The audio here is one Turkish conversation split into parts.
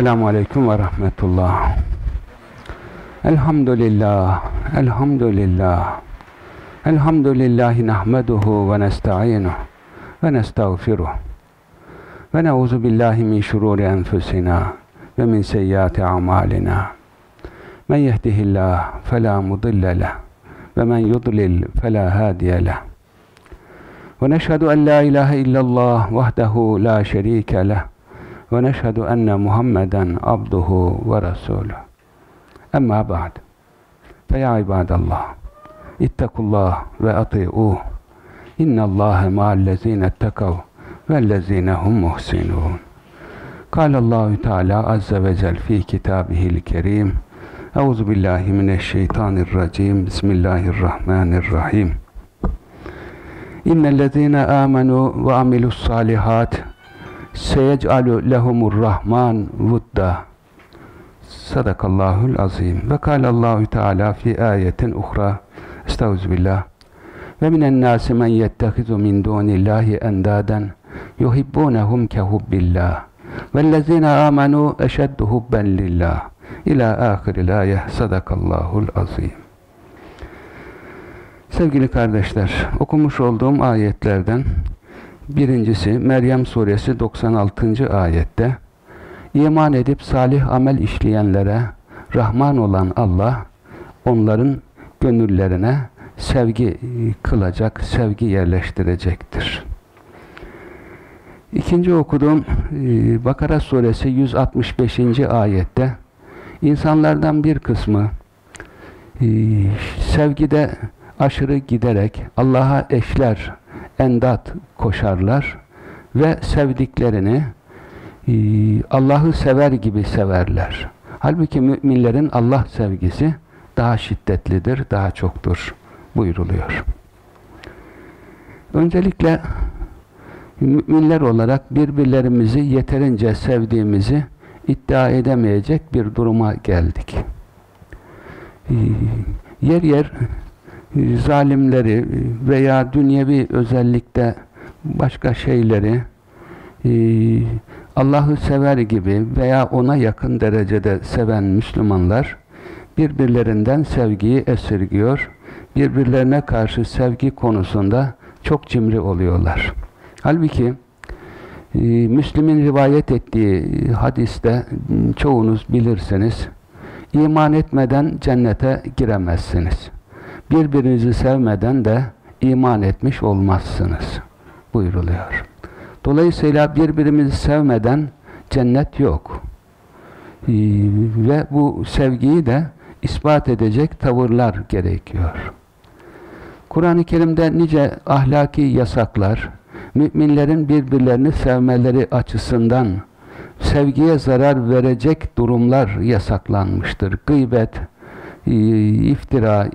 Esselamu Aleyküm ve Rahmetullah. Elhamdülillah, elhamdülillah. Elhamdülillahi nahmeduhu ve nesta'inuh ve nestağfiruh. Ve neuzu billahi min şururi enfusina ve min seyyiati amalina. Men yehdihillah fela mudille leh ve men yudlil fela hadiye leh. Ve neşhedü en la ilahe illallah vahdehu la şerike leh ve neşhedü enne Muhammeden abduhu ve resuluh. Emma ba'd. Fe ya ibadallah. İttakullah ve ati'uh. İnnallâhe ma'allezîne ettekav vellezîne hum muhsinûn. Kâlallâhu Teâlâ azze ve cel fî kitâbihil kerîm. Euzu billahi mineşşeytanirracim. Bismillahirrahmanirrahim. İnnellezîne âmenû ve amilussâlihât seyec'alu lehumur rahman vudda. Sadakallahul azim. Ve kâlallahu Teâlâ fi ayetin uhra. Estağfirullah. Ve minen nâsi men yettehizu min dûnillâhi endâden yuhibbûnehum kehubbillah. Vellezîne âmenû eşeddu hubben lillah. İlâ âhiril âye. Sadakallahul azim. Sevgili kardeşler, okumuş olduğum ayetlerden birincisi Meryem suresi 96. ayette iman edip salih amel işleyenlere Rahman olan Allah onların gönüllerine sevgi kılacak, sevgi yerleştirecektir. İkinci okuduğum e, Bakara suresi 165. ayette insanlardan bir kısmı e, sevgide aşırı giderek Allah'a eşler, endat koşarlar ve sevdiklerini e, Allah'ı sever gibi severler. Halbuki müminlerin Allah sevgisi daha şiddetlidir, daha çoktur buyuruluyor. Öncelikle müminler olarak birbirlerimizi yeterince sevdiğimizi iddia edemeyecek bir duruma geldik. Ee, yer yer e, zalimleri veya dünyevi özellikle başka şeyleri e, Allah'ı sever gibi veya ona yakın derecede seven Müslümanlar birbirlerinden sevgiyi esirgiyor, birbirlerine karşı sevgi konusunda çok cimri oluyorlar. Halbuki e, Müslim'in rivayet ettiği hadiste çoğunuz bilirsiniz, iman etmeden cennete giremezsiniz. Birbirinizi sevmeden de iman etmiş olmazsınız buyuruluyor. Dolayısıyla birbirimizi sevmeden cennet yok. Ee, ve bu sevgiyi de ispat edecek tavırlar gerekiyor. Kur'an-ı Kerim'de nice ahlaki yasaklar, müminlerin birbirlerini sevmeleri açısından sevgiye zarar verecek durumlar yasaklanmıştır. Gıybet, iftira,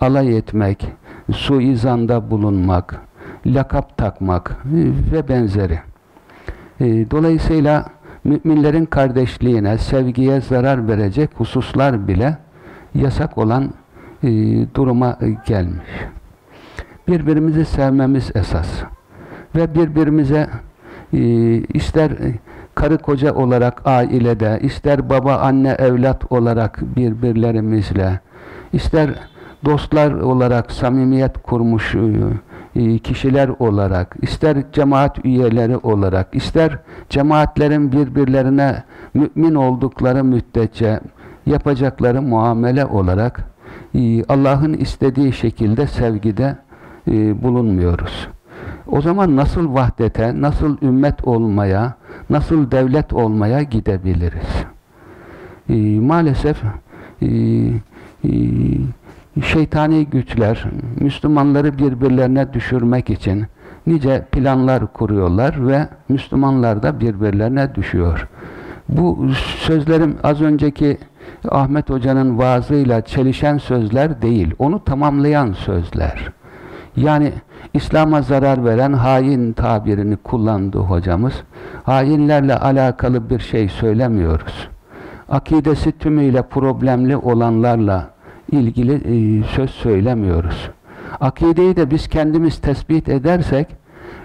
alay etmek, suizanda bulunmak, lakap takmak ve benzeri. E, dolayısıyla müminlerin kardeşliğine, sevgiye zarar verecek hususlar bile yasak olan e, duruma gelmiş. Birbirimizi sevmemiz esas. Ve birbirimize e, ister karı koca olarak ailede, ister baba anne evlat olarak birbirlerimizle, ister dostlar olarak samimiyet kurmuş e, kişiler olarak, ister cemaat üyeleri olarak, ister cemaatlerin birbirlerine mümin oldukları müddetçe yapacakları muamele olarak e, Allah'ın istediği şekilde sevgide e, bulunmuyoruz. O zaman nasıl vahdete, nasıl ümmet olmaya, nasıl devlet olmaya gidebiliriz? Maalesef şeytani güçler Müslümanları birbirlerine düşürmek için nice planlar kuruyorlar ve Müslümanlar da birbirlerine düşüyor. Bu sözlerim az önceki Ahmet Hoca'nın vaazıyla çelişen sözler değil, onu tamamlayan sözler. Yani İslam'a zarar veren hain tabirini kullandı hocamız. Hainlerle alakalı bir şey söylemiyoruz. Akidesi tümüyle problemli olanlarla ilgili e, söz söylemiyoruz. Akideyi de biz kendimiz tespit edersek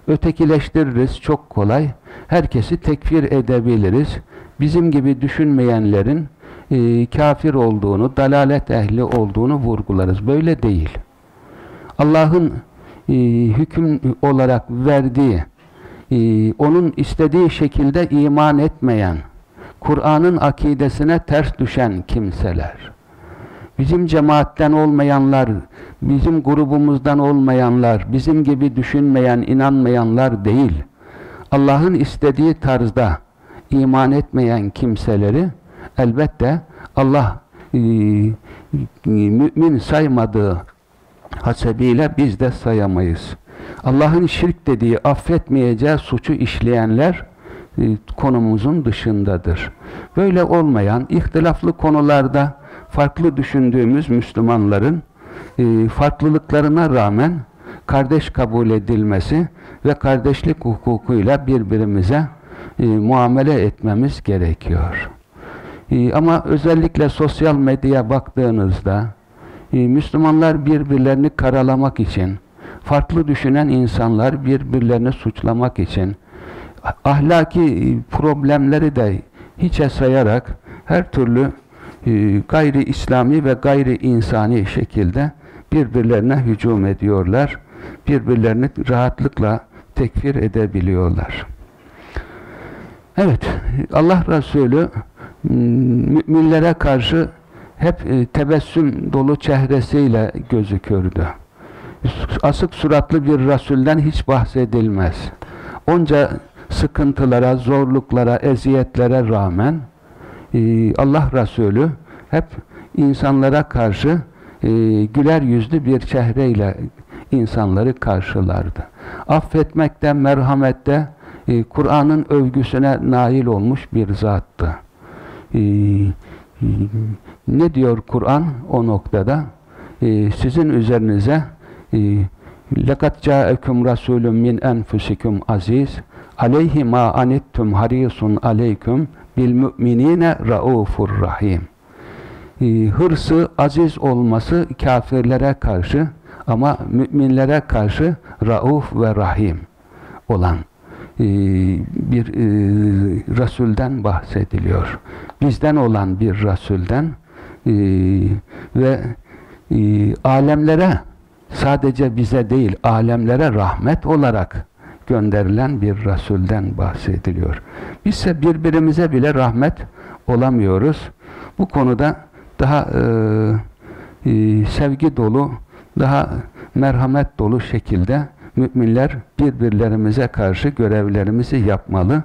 ötekileştiririz çok kolay. Herkesi tekfir edebiliriz. bizim gibi düşünmeyenlerin e, kafir olduğunu, dalalet ehli olduğunu vurgularız. Böyle değil. Allah'ın e, hüküm olarak verdiği, e, onun istediği şekilde iman etmeyen, Kur'an'ın akidesine ters düşen kimseler, bizim cemaatten olmayanlar, bizim grubumuzdan olmayanlar, bizim gibi düşünmeyen, inanmayanlar değil, Allah'ın istediği tarzda iman etmeyen kimseleri elbette Allah e, mümin saymadığı hasebiyle biz de sayamayız. Allah'ın şirk dediği affetmeyeceği suçu işleyenler e, konumuzun dışındadır. Böyle olmayan, ihtilaflı konularda farklı düşündüğümüz Müslümanların e, farklılıklarına rağmen kardeş kabul edilmesi ve kardeşlik hukukuyla birbirimize e, muamele etmemiz gerekiyor. Ama özellikle sosyal medyaya baktığınızda Müslümanlar birbirlerini karalamak için, farklı düşünen insanlar birbirlerini suçlamak için, ahlaki e, problemleri de hiçe sayarak her türlü e, gayri İslami ve gayri insani şekilde birbirlerine hücum ediyorlar. Birbirlerini rahatlıkla tekfir edebiliyorlar. Evet, Allah Resulü müminlere karşı hep e, tebessüm dolu çehresiyle gözükürdü. Asık suratlı bir Resul'den hiç bahsedilmez. Onca sıkıntılara, zorluklara, eziyetlere rağmen e, Allah Resulü hep insanlara karşı e, güler yüzlü bir çehreyle insanları karşılardı. Affetmekte, merhamette Kur'an'ın övgüsüne nail olmuş bir zattı. E, ne diyor Kur'an o noktada? E, sizin üzerinize لَقَدْ جَاءَكُمْ رَسُولٌ مِنْ أَنْفُسِكُمْ aziz aleyhi ma anittum harisun aleyküm bil müminine raufur rahim. Hırsı aziz olması kafirlere karşı ama müminlere karşı rauf ve rahim olan e, bir e, Resul'den bahsediliyor. Bizden olan bir Resul'den e, ve alemlere sadece bize değil alemlere rahmet olarak gönderilen bir Resul'den bahsediliyor. Bizse birbirimize bile rahmet olamıyoruz. Bu konuda daha e, e, sevgi dolu, daha merhamet dolu şekilde müminler birbirlerimize karşı görevlerimizi yapmalı.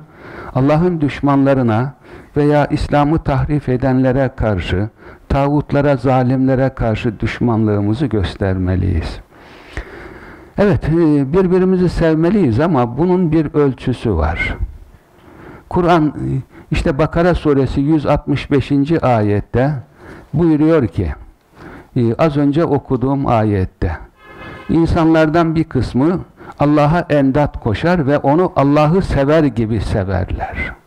Allah'ın düşmanlarına veya İslam'ı tahrif edenlere karşı, tağutlara, zalimlere karşı düşmanlığımızı göstermeliyiz. Evet, e, birbirimizi sevmeliyiz ama bunun bir ölçüsü var. Kur'an, e, işte Bakara suresi 165. ayette buyuruyor ki, e, az önce okuduğum ayette, insanlardan bir kısmı Allah'a endat koşar ve onu Allah'ı sever gibi severler.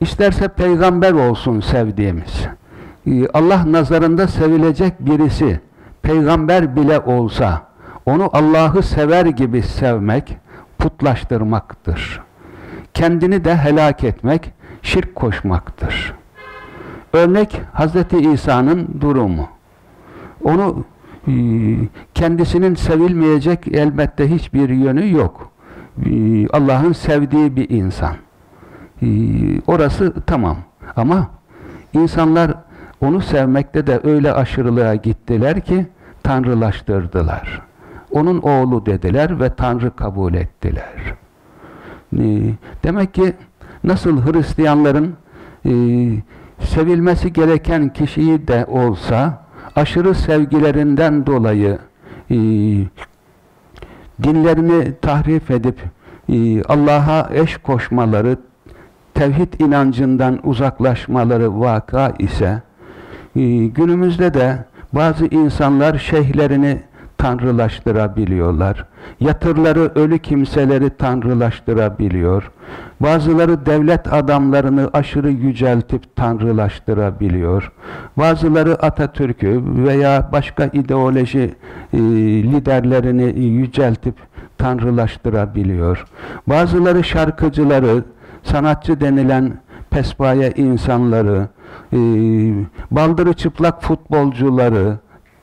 İsterse peygamber olsun sevdiğimiz. Allah nazarında sevilecek birisi, peygamber bile olsa onu Allah'ı sever gibi sevmek putlaştırmaktır. Kendini de helak etmek, şirk koşmaktır. Örnek Hz. İsa'nın durumu. Onu e, kendisinin sevilmeyecek elbette hiçbir yönü yok. E, Allah'ın sevdiği bir insan. E, orası tamam. Ama insanlar onu sevmekte de öyle aşırılığa gittiler ki tanrılaştırdılar. Onun oğlu dediler ve tanrı kabul ettiler. Ee, demek ki nasıl Hristiyanların e, sevilmesi gereken kişiyi de olsa aşırı sevgilerinden dolayı e, dinlerini tahrif edip e, Allah'a eş koşmaları, tevhid inancından uzaklaşmaları vaka ise ee, günümüzde de bazı insanlar şeyhlerini tanrılaştırabiliyorlar. Yatırları ölü kimseleri tanrılaştırabiliyor. Bazıları devlet adamlarını aşırı yüceltip tanrılaştırabiliyor. Bazıları Atatürk'ü veya başka ideoloji e, liderlerini yüceltip tanrılaştırabiliyor. Bazıları şarkıcıları sanatçı denilen pespaye insanları, e, baldırı çıplak futbolcuları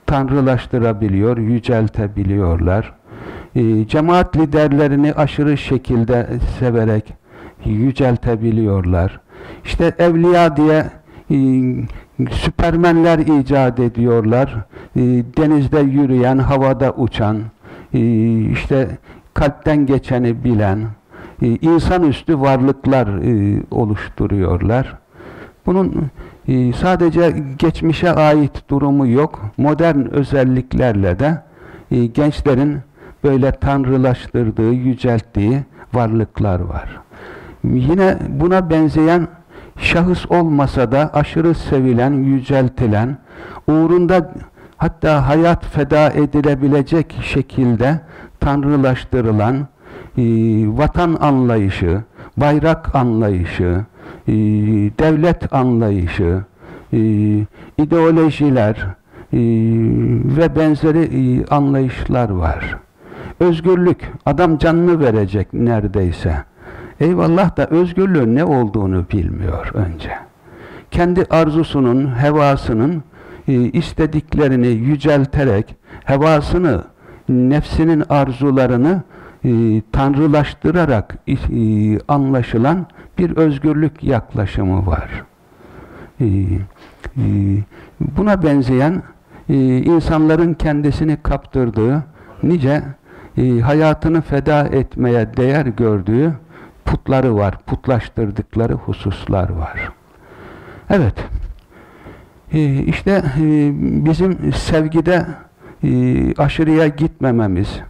tanrılaştırabiliyor, yüceltebiliyorlar. E, cemaat liderlerini aşırı şekilde severek yüceltebiliyorlar. İşte evliya diye e, süpermenler icat ediyorlar. E, denizde yürüyen, havada uçan, e, işte kalpten geçeni bilen, e, insanüstü varlıklar e, oluşturuyorlar. Bunun e, sadece geçmişe ait durumu yok. Modern özelliklerle de e, gençlerin böyle tanrılaştırdığı, yücelttiği varlıklar var. Yine buna benzeyen şahıs olmasa da aşırı sevilen, yüceltilen, uğrunda hatta hayat feda edilebilecek şekilde tanrılaştırılan e, vatan anlayışı, bayrak anlayışı, e, devlet anlayışı, e, ideolojiler ve benzeri anlayışlar var. Özgürlük, adam canını verecek neredeyse. Eyvallah da özgürlüğün ne olduğunu bilmiyor önce. Kendi arzusunun, hevasının istediklerini yücelterek, hevasını, nefsinin arzularını e, tanrılaştırarak e, anlaşılan bir özgürlük yaklaşımı var. E, e, buna benzeyen e, insanların kendisini kaptırdığı, nice e, hayatını feda etmeye değer gördüğü putları var, putlaştırdıkları hususlar var. Evet, e, işte e, bizim sevgide e, aşırıya gitmememiz,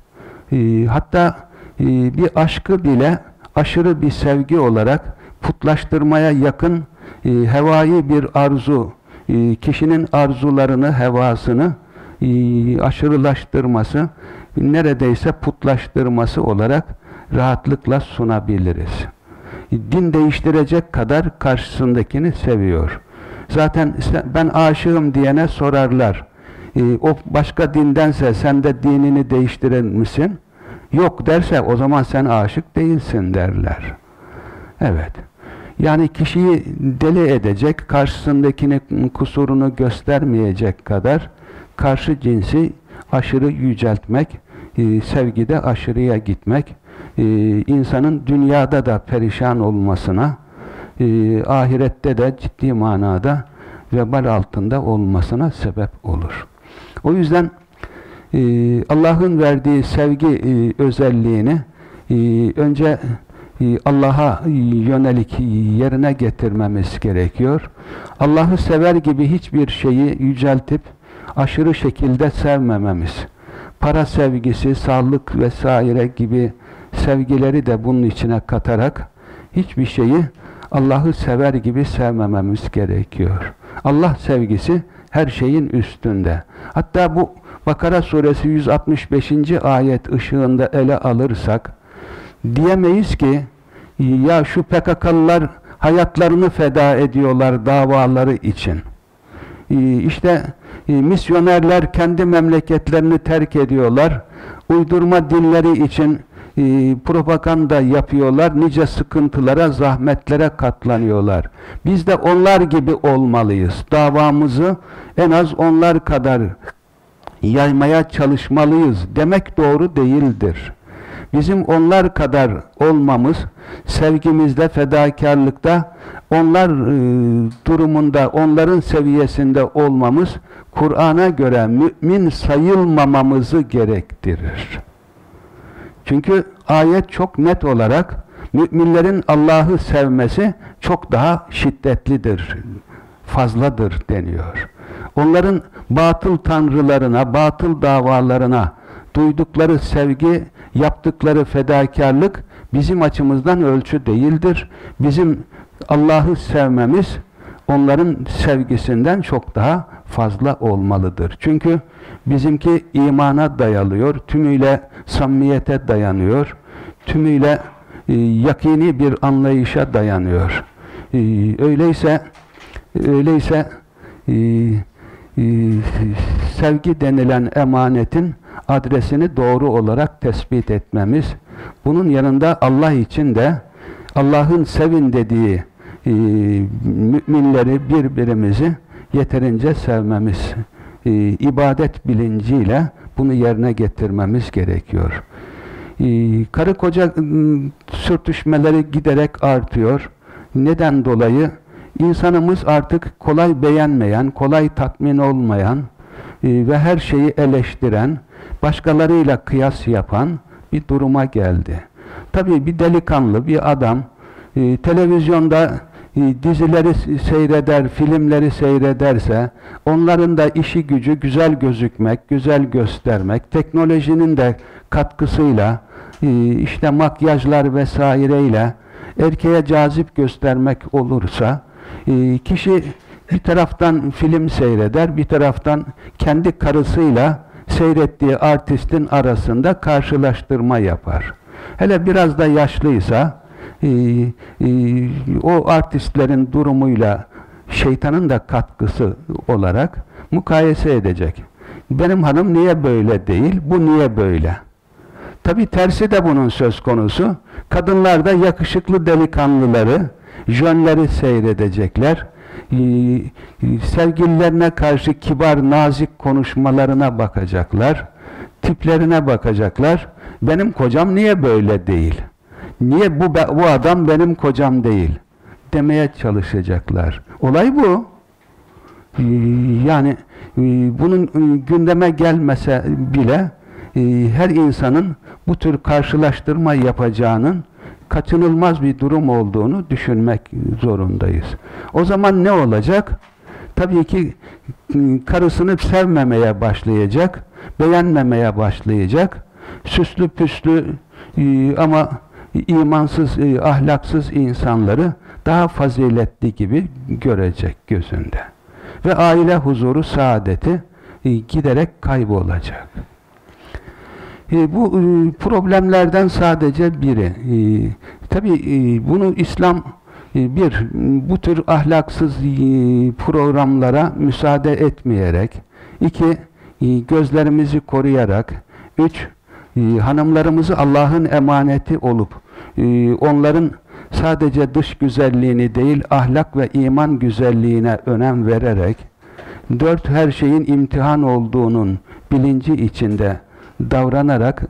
e, hatta e, bir aşkı bile aşırı bir sevgi olarak putlaştırmaya yakın e, hevai bir arzu, e, kişinin arzularını, hevasını e, aşırılaştırması, neredeyse putlaştırması olarak rahatlıkla sunabiliriz. Din değiştirecek kadar karşısındakini seviyor. Zaten ben aşığım diyene sorarlar. E, o başka dindense sen de dinini değiştirir misin? Yok derse o zaman sen aşık değilsin derler. Evet. Yani kişiyi deli edecek, karşısındakini kusurunu göstermeyecek kadar karşı cinsi aşırı yüceltmek, e, sevgide aşırıya gitmek, e, insanın dünyada da perişan olmasına, e, ahirette de ciddi manada vebal altında olmasına sebep olur. O yüzden e, Allah'ın verdiği sevgi e, özelliğini e, önce e, Allah'a yönelik yerine getirmemiz gerekiyor. Allah'ı sever gibi hiçbir şeyi yüceltip aşırı şekilde sevmememiz. Para sevgisi, sağlık vesaire gibi sevgileri de bunun içine katarak hiçbir şeyi Allah'ı sever gibi sevmememiz gerekiyor. Allah sevgisi her şeyin üstünde. Hatta bu Bakara suresi 165. ayet ışığında ele alırsak diyemeyiz ki ya şu PKK'lılar hayatlarını feda ediyorlar davaları için. İşte misyonerler kendi memleketlerini terk ediyorlar. Uydurma dinleri için propaganda yapıyorlar. Nice sıkıntılara, zahmetlere katlanıyorlar. Biz de onlar gibi olmalıyız. Davamızı en az onlar kadar yaymaya çalışmalıyız demek doğru değildir. Bizim onlar kadar olmamız, sevgimizde, fedakarlıkta, onlar e, durumunda, onların seviyesinde olmamız, Kur'an'a göre mümin sayılmamamızı gerektirir. Çünkü ayet çok net olarak müminlerin Allah'ı sevmesi çok daha şiddetlidir, fazladır deniyor. Onların batıl tanrılarına, batıl davalarına duydukları sevgi, yaptıkları fedakarlık bizim açımızdan ölçü değildir. Bizim Allah'ı sevmemiz onların sevgisinden çok daha fazla olmalıdır. Çünkü bizimki imana dayalıyor, tümüyle samimiyete dayanıyor, tümüyle e, yakini bir anlayışa dayanıyor. E, öyleyse öyleyse e, e, sevgi denilen emanetin adresini doğru olarak tespit etmemiz, bunun yanında Allah için de Allah'ın sevin dediği e, müminleri birbirimizi yeterince sevmemiz, e, ibadet bilinciyle bunu yerine getirmemiz gerekiyor. E, karı koca e, sürtüşmeleri giderek artıyor. Neden dolayı? İnsanımız artık kolay beğenmeyen, kolay tatmin olmayan e, ve her şeyi eleştiren, başkalarıyla kıyas yapan bir duruma geldi. Tabii bir delikanlı, bir adam e, televizyonda dizileri seyreder, filmleri seyrederse onların da işi gücü güzel gözükmek, güzel göstermek, teknolojinin de katkısıyla e, işte makyajlar vesaireyle erkeğe cazip göstermek olursa e, kişi bir taraftan film seyreder, bir taraftan kendi karısıyla seyrettiği artistin arasında karşılaştırma yapar. Hele biraz da yaşlıysa e, e, o artistlerin durumuyla şeytanın da katkısı olarak mukayese edecek. Benim hanım niye böyle değil, bu niye böyle? Tabi tersi de bunun söz konusu. Kadınlar da yakışıklı delikanlıları, jönleri seyredecekler. Ee, sevgililerine karşı kibar, nazik konuşmalarına bakacaklar. Tiplerine bakacaklar. Benim kocam niye böyle değil? Niye bu, bu adam benim kocam değil? Demeye çalışacaklar. Olay bu. Ee, yani e, bunun e, gündeme gelmese bile e, her insanın bu tür karşılaştırma yapacağının kaçınılmaz bir durum olduğunu düşünmek zorundayız. O zaman ne olacak? Tabii ki karısını sevmemeye başlayacak, beğenmemeye başlayacak. Süslü püslü ama imansız, ahlaksız insanları daha faziletli gibi görecek gözünde. Ve aile huzuru, saadeti giderek kaybolacak. E, bu e, problemlerden sadece biri. E, Tabi e, bunu İslam e, bir, bu tür ahlaksız e, programlara müsaade etmeyerek, iki, e, gözlerimizi koruyarak, üç, e, hanımlarımızı Allah'ın emaneti olup, e, onların sadece dış güzelliğini değil, ahlak ve iman güzelliğine önem vererek, dört, her şeyin imtihan olduğunun bilinci içinde, davranarak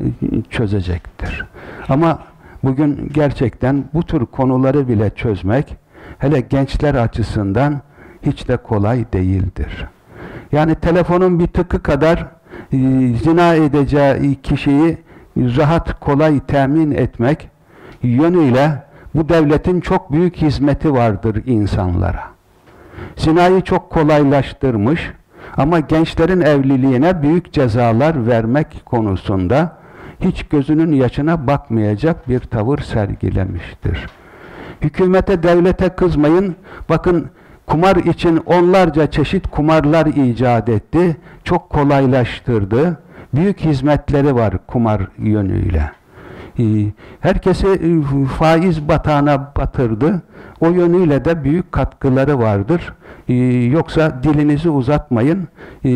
çözecektir. Ama bugün gerçekten bu tür konuları bile çözmek hele gençler açısından hiç de kolay değildir. Yani telefonun bir tıkı kadar zina edeceği kişiyi rahat kolay temin etmek yönüyle bu devletin çok büyük hizmeti vardır insanlara. Zinayı çok kolaylaştırmış, ama gençlerin evliliğine büyük cezalar vermek konusunda hiç gözünün yaşına bakmayacak bir tavır sergilemiştir. Hükümete, devlete kızmayın. Bakın kumar için onlarca çeşit kumarlar icat etti. Çok kolaylaştırdı. Büyük hizmetleri var kumar yönüyle. Ee, herkesi e, faiz batağına batırdı. O yönüyle de büyük katkıları vardır. Ee, yoksa dilinizi uzatmayın. Ee,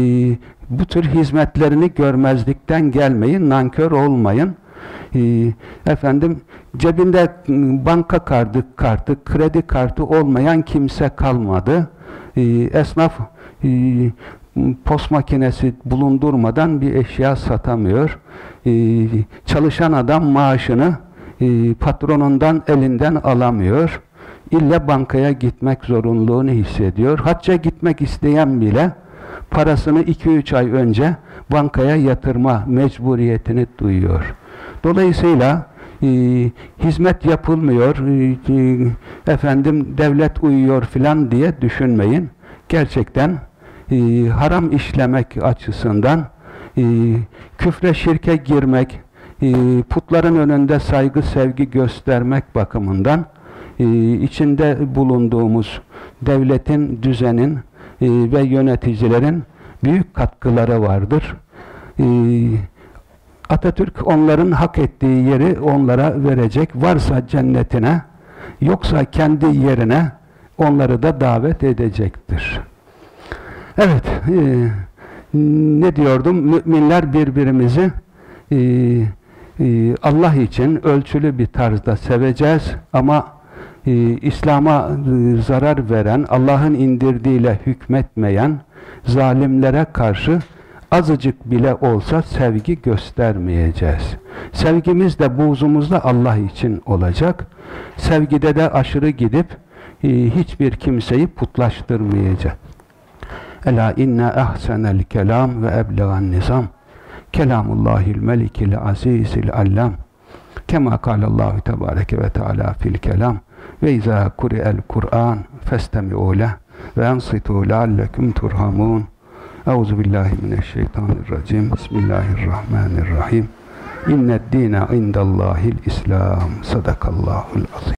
bu tür hizmetlerini görmezlikten gelmeyin, nankör olmayın. Efendim cebinde banka kartı, kartı, kredi kartı olmayan kimse kalmadı. Esnaf post makinesi bulundurmadan bir eşya satamıyor. Ee, çalışan adam maaşını patronundan elinden alamıyor. İlle bankaya gitmek zorunluluğunu hissediyor. Hacca gitmek isteyen bile parasını 2-3 ay önce bankaya yatırma mecburiyetini duyuyor. Dolayısıyla e, hizmet yapılmıyor, e, e, efendim devlet uyuyor filan diye düşünmeyin. Gerçekten e, haram işlemek açısından e, küfre şirke girmek, e, putların önünde saygı sevgi göstermek bakımından e, içinde bulunduğumuz devletin, düzenin ve yöneticilerin büyük katkıları vardır. E, Atatürk onların hak ettiği yeri onlara verecek. Varsa cennetine, yoksa kendi yerine onları da davet edecektir. Evet, e, ne diyordum? Müminler birbirimizi e, e, Allah için ölçülü bir tarzda seveceğiz ama e, İslam'a zarar veren, Allah'ın indirdiğiyle hükmetmeyen zalimlere karşı azıcık bile olsa sevgi göstermeyeceğiz. Sevgimiz de buğzumuz da Allah için olacak. Sevgide de aşırı gidip e, hiçbir kimseyi putlaştırmayacak. Ela inne ahsenel kelam ve eblegan nizam. Kelamullahil melikil azizil allam. Kema kâlallahu tebâreke ve teâlâ fil kelam. Ve izâ kuri'el Kur'an festemi'û leh ve ensitû leallekum turhamun. Euzu billahi mineşşeytanirracim. Bismillahirrahmanirrahim. İnned dîne indallâhil İslam. Sadakallahul azim.